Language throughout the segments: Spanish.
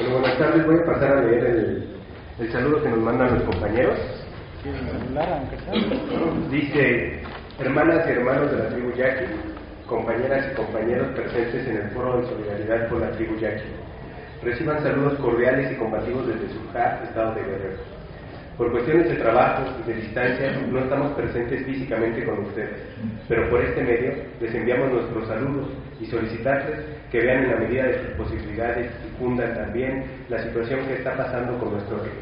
Bueno, buenas tardes. Voy a pasar a leer el, saludo que nos mandan los compañeros. Dice, hermanas y hermanos de la tribu Yaqui, compañeras y compañeros presentes en el foro de solidaridad con la tribu Yaqui. Reciban saludos cordiales y combativos desde Sujá, estado de Guerrero. Por cuestiones de trabajo y de distancia no estamos presentes físicamente con ustedes, pero por este medio les enviamos nuestros saludos y solicitarles que vean en la medida de sus posibilidades y fundan también la situación que está pasando con nuestro reino.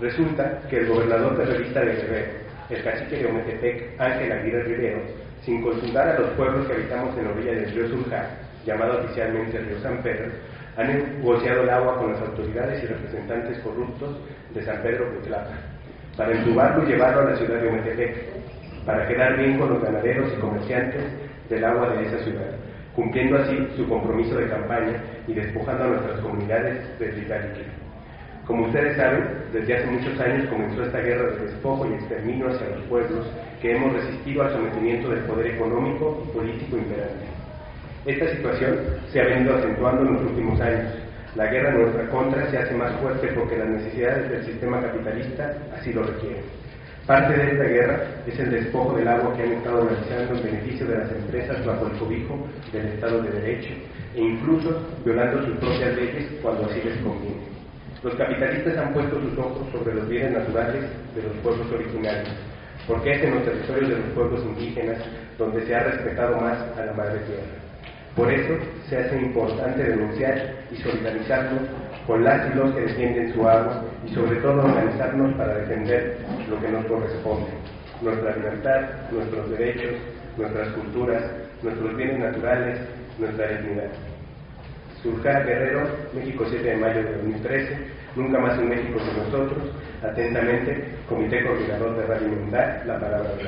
Resulta que el gobernador de revista de Guerrero, el cacique de Ometepec, Ángel Aguirre Rivero, sin consultar a los pueblos que habitamos en la orilla del río Surja, llamado oficialmente río San Pedro, han negociado el agua con las autoridades y representantes corruptos de San Pedro Cutlapa, para entubarlo y llevarlo a la ciudad de Ometepec, para quedar bien con los ganaderos y comerciantes del agua de esa ciudad, cumpliendo así su compromiso de campaña y despojando a nuestras comunidades del vital Como ustedes saben, desde hace muchos años comenzó esta guerra de despojo y exterminio hacia los pueblos que hemos resistido al sometimiento del poder económico y político imperante. Esta situación se ha venido acentuando en los últimos años. La guerra en nuestra contra se hace más fuerte porque las necesidades del sistema capitalista así lo requieren. Parte de esta guerra es el despojo del agua que han estado realizando en beneficio de las empresas bajo el cobijo del Estado de Derecho e incluso violando sus propias leyes cuando así les conviene. Los capitalistas han puesto sus ojos sobre los bienes naturales de los pueblos originarios, porque es en los territorios de los pueblos indígenas donde se ha respetado más a la madre tierra. Por eso se hace importante denunciar y solidarizarnos con las y los que defienden su agua y sobre todo organizarnos para defender lo que nos corresponde, nuestra libertad, nuestros derechos, nuestras culturas, nuestros bienes naturales, nuestra dignidad. Surjar Guerrero, México 7 de mayo de 2013, Nunca más en México con nosotros, atentamente, Comité Coordinador de Radio Mundial, la palabra de